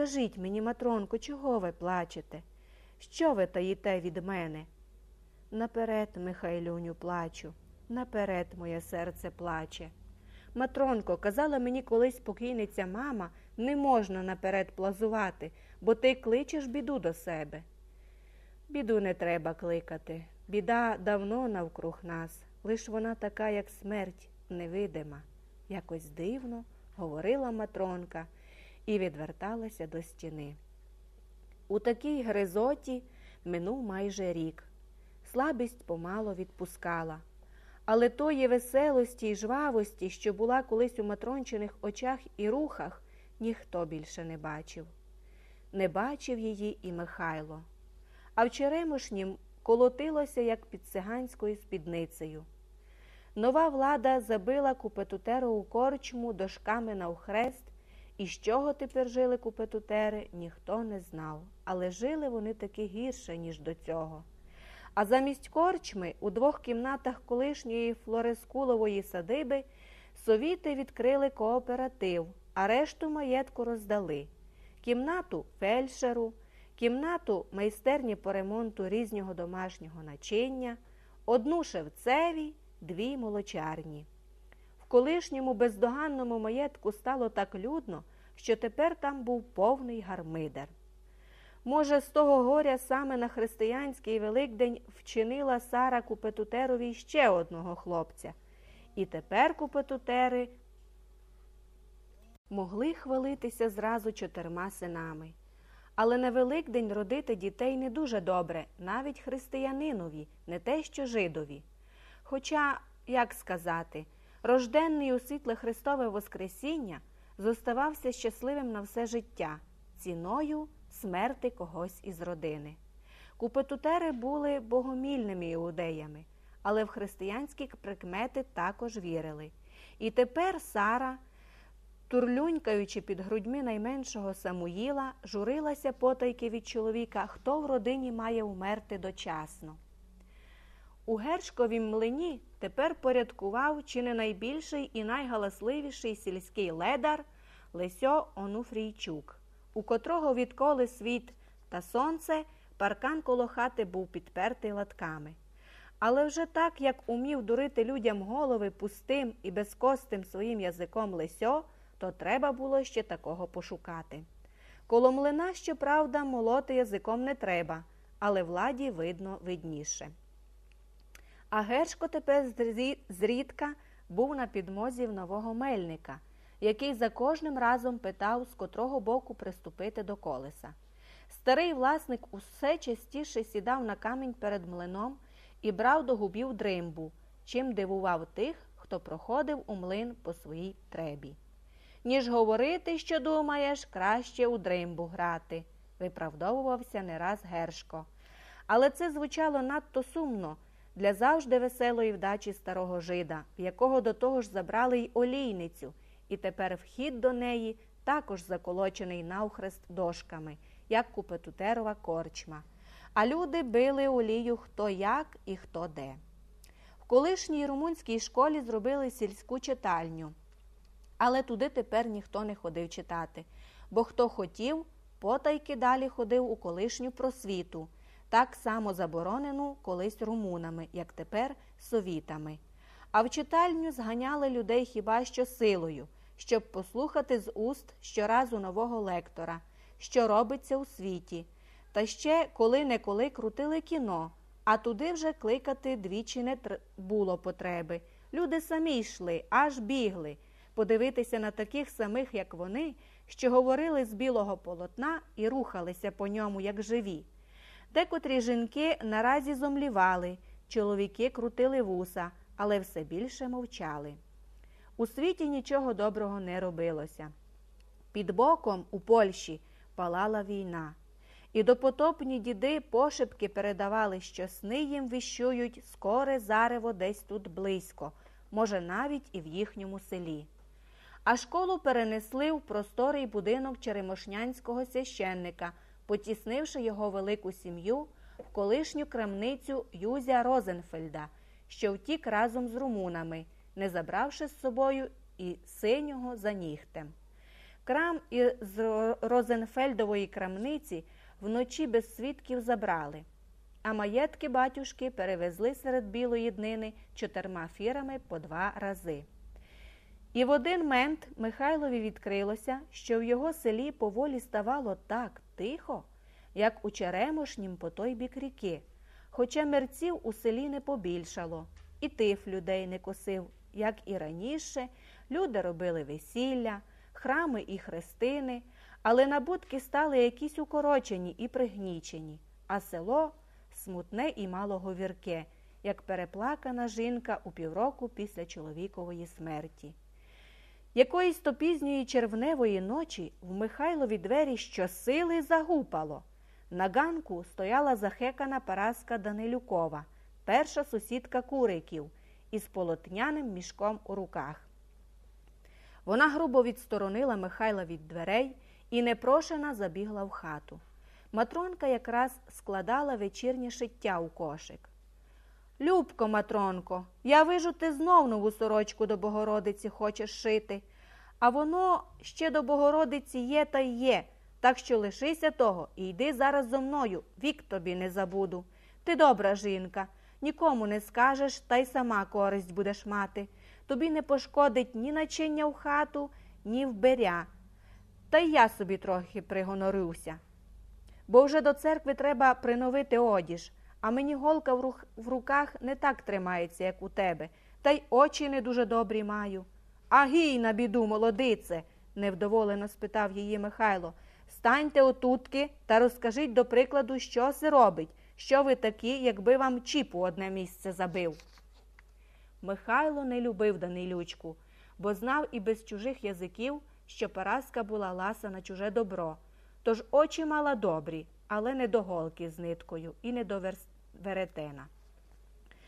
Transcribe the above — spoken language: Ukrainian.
скажіть мені, Матронко, чого ви плачете? Що ви таїте від мене? Наперед, Михайлюню, плачу, наперед моє серце плаче. Матронко, казала мені колись покійниця мама, не можна наперед плазувати, бо ти кличеш біду до себе. Біду не треба кликати. Біда давно навкруг нас, лиш вона така, як смерть, невидима. Якось дивно говорила Матронка і відверталася до стіни. У такій гризоті минув майже рік. Слабість помало відпускала. Але тої веселості й жвавості, що була колись у матрончиних очах і рухах, ніхто більше не бачив. Не бачив її і Михайло. А в Черемошнім колотилося, як під циганською спідницею. Нова влада забила купетутерову корчму дошками навхрест, і з чого тепер жили купетутери, ніхто не знав, але жили вони таки гірше, ніж до цього. А замість корчми у двох кімнатах колишньої флорескулової садиби совіти відкрили кооператив, а решту маєтку роздали. Кімнату фельдшеру, кімнату майстерні по ремонту різного домашнього начиння, одну шевцеві, дві молочарні. В колишньому бездоганному маєтку стало так людно, що тепер там був повний гармидер. Може, з того горя саме на християнський Великдень вчинила Сара Купетутерові ще одного хлопця. І тепер Купетутери могли хвалитися зразу чотирма синами. Але на Великдень родити дітей не дуже добре, навіть християнинові, не те що жидові. Хоча, як сказати, рожденний у світле Христове Воскресіння зоставався щасливим на все життя, ціною смерти когось із родини. Купетутери були богомільними іудеями, але в християнські прикмети також вірили. І тепер Сара, турлюнькаючи під грудьми найменшого Самуїла, журилася потайки від чоловіка, хто в родині має умерти дочасно. У Гершковім млині тепер порядкував чи не найбільший і найгаласливіший сільський ледар Лесьо Онуфрійчук у котрого відколи світ та сонце паркан коло хати був підпертий латками. Але вже так, як умів дурити людям голови пустим і безкостим своїм язиком Лесьо, то треба було ще такого пошукати. Коло млина, щоправда, молоти язиком не треба, але владі видно видніше. А Гершко тепер зрідка був на підмозі в нового мельника який за кожним разом питав, з котрого боку приступити до колеса. Старий власник усе частіше сідав на камінь перед млином і брав до губів дримбу, чим дивував тих, хто проходив у млин по своїй требі. Ніж говорити, що думаєш, краще у дримбу грати, виправдовувався не раз Гершко. Але це звучало надто сумно для завжди веселої вдачі старого жида, в якого до того ж забрали й олійницю і тепер вхід до неї також заколочений навхрест дошками, як купетутерова корчма. А люди били олію хто як і хто де. В колишній румунській школі зробили сільську читальню, але туди тепер ніхто не ходив читати, бо хто хотів, потайки далі ходив у колишню просвіту, так само заборонену колись румунами, як тепер совітами. А в читальню зганяли людей хіба що силою щоб послухати з уст щоразу нового лектора, що робиться у світі, та ще коли-неколи крутили кіно, а туди вже кликати двічі не було потреби. Люди самі йшли, аж бігли, подивитися на таких самих, як вони, що говорили з білого полотна і рухалися по ньому, як живі. Декотрі жінки наразі зомлівали, чоловіки крутили вуса, але все більше мовчали. У світі нічого доброго не робилося. Під боком у Польщі палала війна, і допотопні діди пошепки передавали, що сни їм віщують скоре зарево десь тут близько, може, навіть і в їхньому селі. А школу перенесли в просторий будинок Черемошнянського священника, потіснивши його велику сім'ю в колишню крамницю Юзя Розенфельда, що втік разом з румунами не забравши з собою і синього за нігтем. Крам із Розенфельдової крамниці вночі без свідків забрали, а маєтки батюшки перевезли серед білої днини чотирма фірами по два рази. І в один мент Михайлові відкрилося, що в його селі поволі ставало так тихо, як у Черемошнім по той бік ріки, хоча мерців у селі не побільшало, і тиф людей не косив, як і раніше, люди робили весілля, храми і хрестини, але набутки стали якісь укорочені і пригнічені, а село смутне і малоговірке, як переплакана жінка у півроку після чоловікової смерті. Якоїсь то пізньої червневої ночі в Михайлові двері щосили загупало. На ганку стояла захекана Параска Данилюкова, перша сусідка куриків, із полотняним мішком у руках. Вона грубо відсторонила Михайла від дверей і непрошена забігла в хату. Матронка якраз складала вечірнє шиття у кошик. Любко, Матронко, я вижу, ти знов нову сорочку до Богородиці хочеш шити. А воно ще до Богородиці є та є. Так що лишися того і йди зараз зо мною, вік тобі не забуду. Ти добра жінка, нікому не скажеш, та й сама користь будеш мати. Тобі не пошкодить ні начиння в хату, ні вберя. Та й я собі трохи пригонорюся. Бо вже до церкви треба приновити одіж, а мені голка в, рух, в руках не так тримається, як у тебе, та й очі не дуже добрі маю. А гій на біду, молодице, невдоволено спитав її Михайло. Станьте отутки та розкажіть до прикладу, що се робить, що ви такі, якби вам чіпу одне місце забив. Михайло не любив Данилючку, бо знав і без чужих язиків, що Параска була ласа на чуже добро. Тож очі мала добрі, але не до голки з ниткою і не до веретена.